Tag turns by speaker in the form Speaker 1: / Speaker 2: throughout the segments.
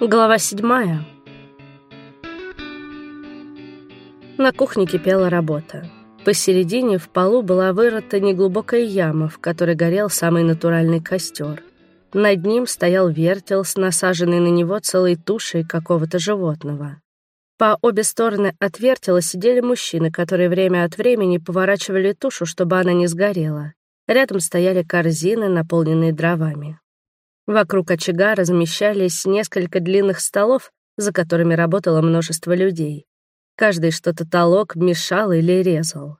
Speaker 1: Глава седьмая. На кухне кипела работа. Посередине в полу была вырыта неглубокая яма, в которой горел самый натуральный костер. Над ним стоял вертел с насаженной на него целой тушей какого-то животного. По обе стороны от вертела сидели мужчины, которые время от времени поворачивали тушу, чтобы она не сгорела. Рядом стояли корзины, наполненные дровами. Вокруг очага размещались несколько длинных столов, за которыми работало множество людей. Каждый что-то толок, мешал или резал.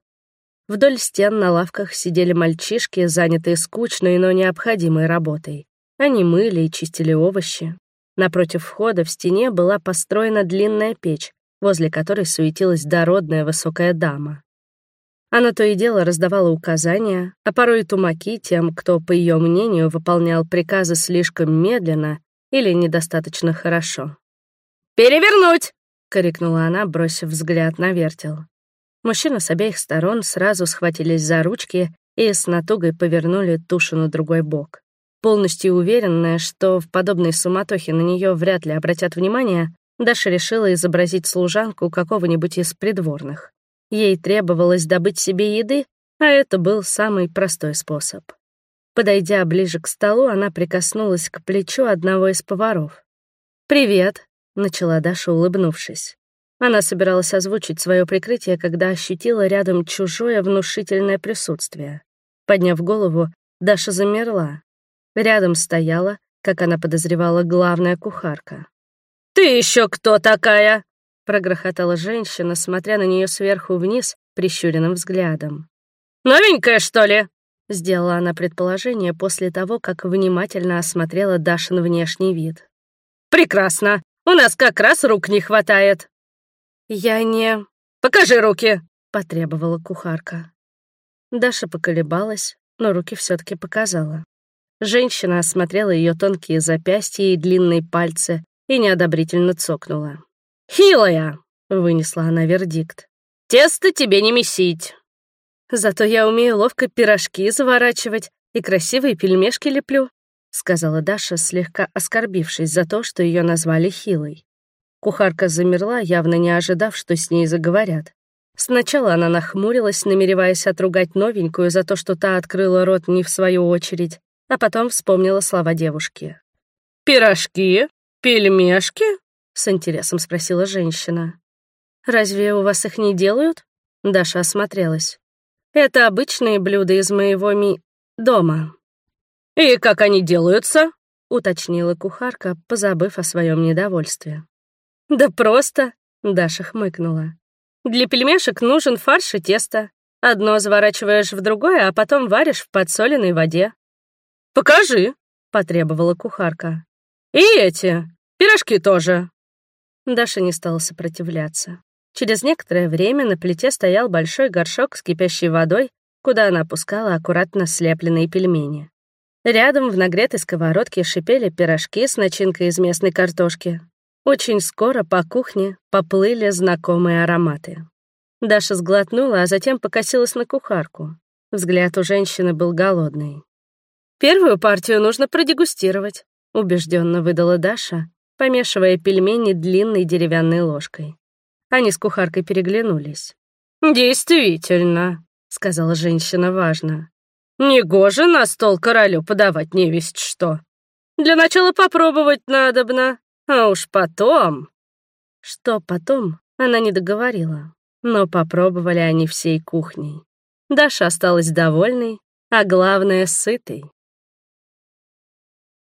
Speaker 1: Вдоль стен на лавках сидели мальчишки, занятые скучной, но необходимой работой. Они мыли и чистили овощи. Напротив входа в стене была построена длинная печь, возле которой суетилась дородная высокая дама. Она то и дело раздавала указания, а порой и тумаки тем, кто, по ее мнению, выполнял приказы слишком медленно или недостаточно хорошо. «Перевернуть!» — крикнула она, бросив взгляд на вертел. Мужчины с обеих сторон сразу схватились за ручки и с натугой повернули тушу на другой бок. Полностью уверенная, что в подобной суматохе на нее вряд ли обратят внимание, Даша решила изобразить служанку какого-нибудь из придворных. Ей требовалось добыть себе еды, а это был самый простой способ. Подойдя ближе к столу, она прикоснулась к плечу одного из поваров. «Привет», — начала Даша, улыбнувшись. Она собиралась озвучить свое прикрытие, когда ощутила рядом чужое внушительное присутствие. Подняв голову, Даша замерла. Рядом стояла, как она подозревала, главная кухарка. «Ты еще кто такая?» Прогрохотала женщина, смотря на нее сверху вниз прищуренным взглядом. «Новенькая, что ли?» — сделала она предположение после того, как внимательно осмотрела Дашин внешний вид. «Прекрасно! У нас как раз рук не хватает!» «Я не...» «Покажи руки!» — потребовала кухарка. Даша поколебалась, но руки все таки показала. Женщина осмотрела ее тонкие запястья и длинные пальцы и неодобрительно цокнула. «Хилая!» — вынесла она вердикт. «Тесто тебе не месить!» «Зато я умею ловко пирожки заворачивать и красивые пельмешки леплю», — сказала Даша, слегка оскорбившись за то, что ее назвали Хилой. Кухарка замерла, явно не ожидав, что с ней заговорят. Сначала она нахмурилась, намереваясь отругать новенькую за то, что та открыла рот не в свою очередь, а потом вспомнила слова девушки. «Пирожки? Пельмешки?» — с интересом спросила женщина. «Разве у вас их не делают?» Даша осмотрелась. «Это обычные блюда из моего ми... дома». «И как они делаются?» — уточнила кухарка, позабыв о своем недовольстве. «Да просто», — Даша хмыкнула. «Для пельмешек нужен фарш и тесто. Одно заворачиваешь в другое, а потом варишь в подсоленной воде». «Покажи», — потребовала кухарка. «И эти, пирожки тоже». Даша не стала сопротивляться. Через некоторое время на плите стоял большой горшок с кипящей водой, куда она опускала аккуратно слепленные пельмени. Рядом в нагретой сковородке шипели пирожки с начинкой из местной картошки. Очень скоро по кухне поплыли знакомые ароматы. Даша сглотнула, а затем покосилась на кухарку. Взгляд у женщины был голодный. «Первую партию нужно продегустировать», — убежденно выдала Даша, помешивая пельмени длинной деревянной ложкой. Они с кухаркой переглянулись. «Действительно», — сказала женщина важно. «Негоже на стол королю подавать невесть что. Для начала попробовать надобно, а уж потом...» Что потом, она не договорила, но попробовали они всей кухней. Даша осталась довольной, а главное — сытой.